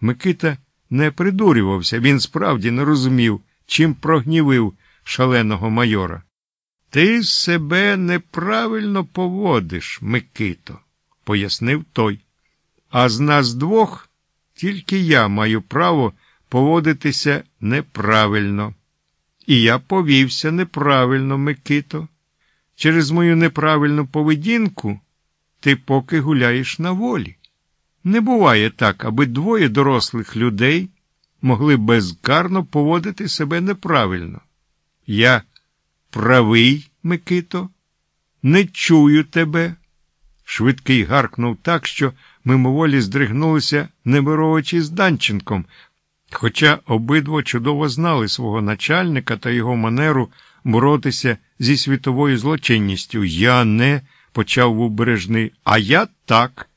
Микита не придурювався, він справді не розумів, чим прогнівив шаленого майора. Ти себе неправильно поводиш, Микито, пояснив той. А з нас двох тільки я маю право поводитися неправильно. І я повівся неправильно, Микито. Через мою неправильну поведінку ти поки гуляєш на волі. Не буває так, аби двоє дорослих людей могли безкарно поводити себе неправильно. Я правий, Микито, не чую тебе. Швидкий гаркнув так, що мимоволі здригнулися Немировичі з Данченком, хоча обидва чудово знали свого начальника та його манеру боротися зі світовою злочинністю. Я не, почав був бережний, а я так,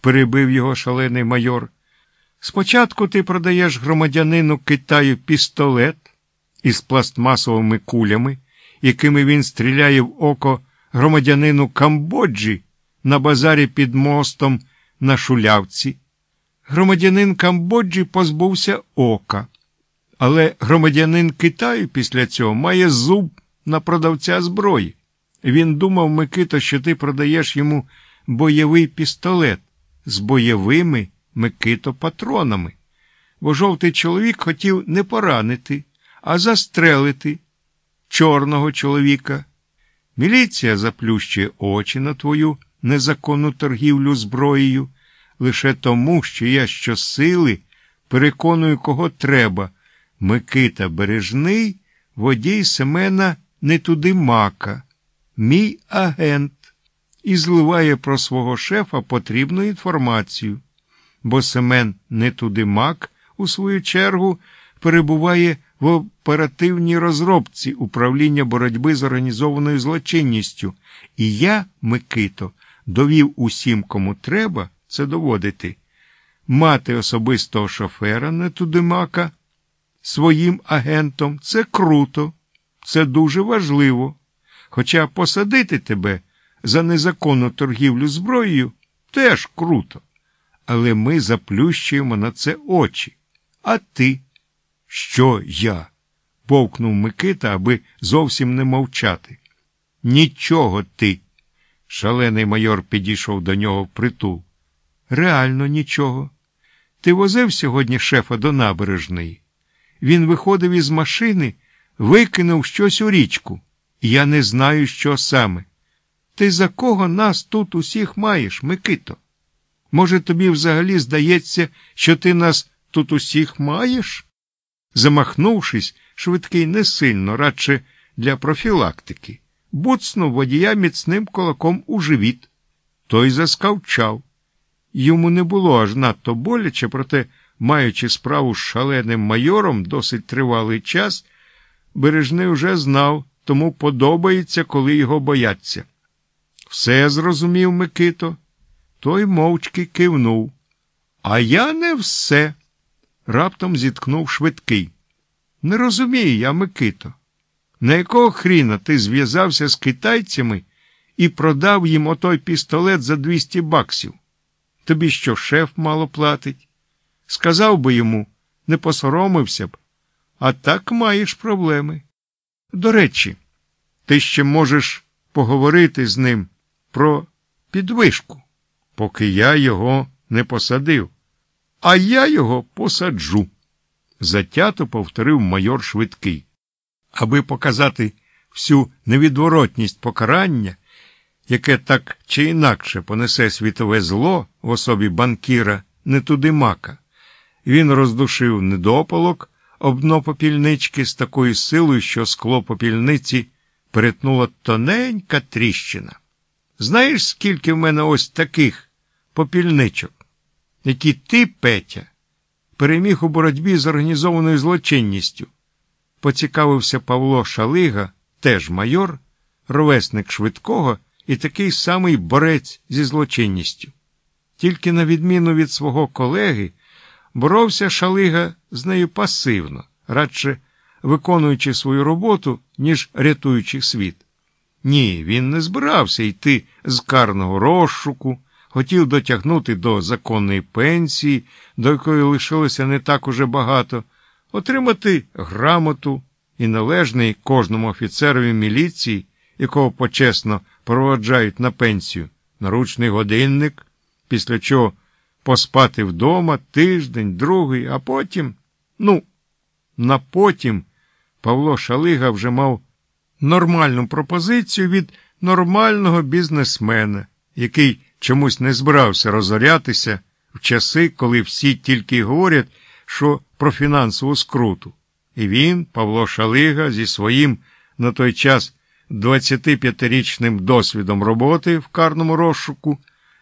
перебив його шалений майор. Спочатку ти продаєш громадянину Китаю пістолет із пластмасовими кулями, якими він стріляє в око громадянину Камбоджі на базарі під мостом на шулявці. Громадянин Камбоджі позбувся ока, але громадянин Китаю після цього має зуб на продавця зброї. Він думав, Микито, що ти продаєш йому бойовий пістолет з бойовими Микито патронами, бо жовтий чоловік хотів не поранити, а застрелити чорного чоловіка. Міліція заплющує очі на твою незаконну торгівлю зброєю лише тому, що я щосили переконую, кого треба. Микита Бережний, водій Семена не туди мака, мій агент, і зливає про свого шефа потрібну інформацію. Бо Семен не туди мак, у свою чергу, перебуває в оперативній розробці управління боротьби з організованою злочинністю. І я, Микито, довів усім, кому треба це доводити, мати особистого шофера не туди мака своїм агентом це круто, це дуже важливо. Хоча посадити тебе за незаконну торгівлю зброєю теж круто. Але ми заплющуємо на це очі. А ти? Що я? повкнув Микита, аби зовсім не мовчати. Нічого ти. Шалений майор підійшов до нього впритул. Реально нічого. Ти возив сьогодні шефа до набережної. Він виходив із машини, викинув щось у річку. Я не знаю, що саме. Ти за кого нас тут усіх маєш, Микито? Може, тобі взагалі здається, що ти нас тут усіх маєш? Замахнувшись, швидкий не сильно, радше для профілактики, буцнув водія міцним кулаком у живіт. Той заскавчав. Йому не було аж надто боляче, проте, маючи справу з шаленим майором досить тривалий час, бережний уже знав, тому подобається, коли його бояться. Все зрозумів Микито. Той мовчки кивнув. А я не все. Раптом зіткнув швидкий. Не розумію я, Микито. На якого хріна ти зв'язався з китайцями і продав їм отой пістолет за 200 баксів? Тобі що шеф мало платить? Сказав би йому, не посоромився б, а так маєш проблеми. До речі, ти ще можеш поговорити з ним про підвишку, поки я його не посадив, а я його посаджу. Затято повторив майор швидкий. Аби показати всю невідворотність покарання, яке так чи інакше понесе світове зло в особі банкіра не туди мака, він роздушив недопалок об дно попільнички з такою силою, що скло попільниці перетнула тоненька тріщина. Знаєш, скільки в мене ось таких попільничок, які ти, Петя, переміг у боротьбі з організованою злочинністю? Поцікавився Павло Шалига, теж майор, ровесник швидкого і такий самий борець зі злочинністю. Тільки, на відміну від свого колеги, боровся Шалига з нею пасивно, радше виконуючи свою роботу, ніж рятуючи світ. Ні, він не збирався йти з карного розшуку, хотів дотягнути до законної пенсії, до якої лишилося не так уже багато, отримати грамоту і належний кожному офіцерові міліції, якого почесно проводжають на пенсію, наручний годинник, після чого поспати вдома тиждень, другий, а потім, ну, на потім Павло Шалига вже мав нормальну пропозицію від нормального бізнесмена, який чомусь не збирався розорятися в часи, коли всі тільки говорять, що про фінансову скруту. І він, Павло Шалига, зі своїм на той час 25-річним досвідом роботи в карному розшуку,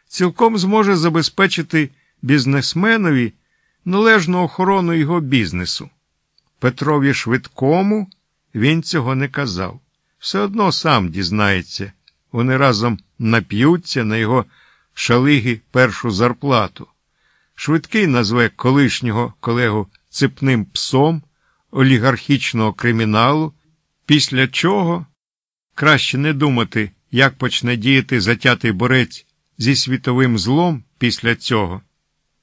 цілком зможе забезпечити бізнесменові належну охорону його бізнесу. Петрові Швидкому він цього не казав. Все одно сам дізнається. Вони разом нап'ються на його шалиги першу зарплату. Швидкий назве колишнього колегу цепним псом олігархічного криміналу, після чого краще не думати, як почне діяти затятий борець зі світовим злом після цього.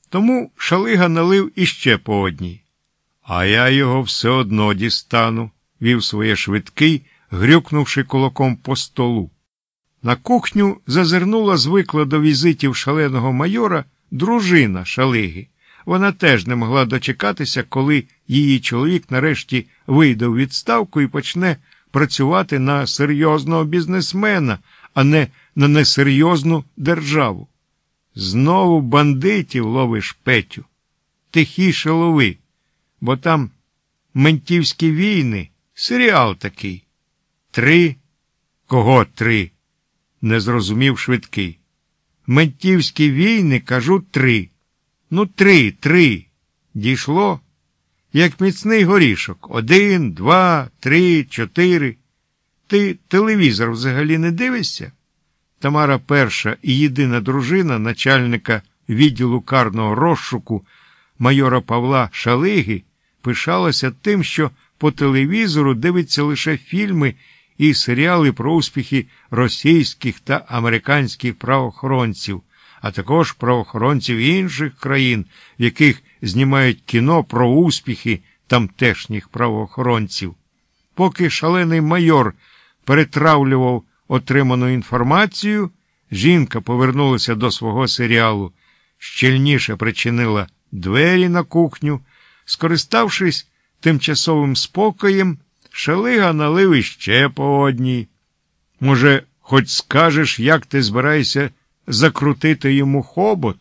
Тому шалига налив іще по одній. А я його все одно дістану, вів своє швидкий, грюкнувши кулаком по столу. На кухню зазирнула звикла до візитів шаленого майора дружина шалиги. Вона теж не могла дочекатися, коли її чоловік нарешті вийде у відставку і почне працювати на серйозного бізнесмена, а не на несерйозну державу. Знову бандитів ловиш Петю. Тихіше лови, бо там ментівські війни, серіал такий. Три? Кого три? не зрозумів швидкий. Ментівські війни, кажу, три. Ну, три, три. Дійшло, як міцний горішок. Один, два, три, чотири. Ти телевізор взагалі не дивишся? Тамара перша і єдина дружина начальника відділу карного розшуку майора Павла Шалиги пишалася тим, що по телевізору дивиться лише фільми і серіали про успіхи російських та американських правоохоронців, а також правоохоронців інших країн, в яких знімають кіно про успіхи тамтешніх правоохоронців. Поки шалений майор перетравлював отриману інформацію, жінка повернулася до свого серіалу, щільніше причинила двері на кухню, скориставшись тимчасовим спокоєм, шалига налив іще по одній. Може, хоч скажеш, як ти збираєшся закрутити йому хобот?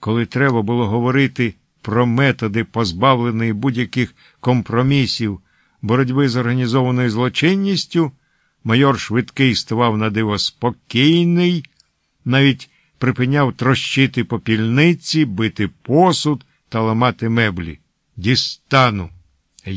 Коли треба було говорити про методи позбавленої будь-яких компромісів боротьби з організованою злочинністю, майор швидкий ставав на диво спокійний, навіть припиняв трощити попільниці, бити посуд та ламати меблі. Дістану.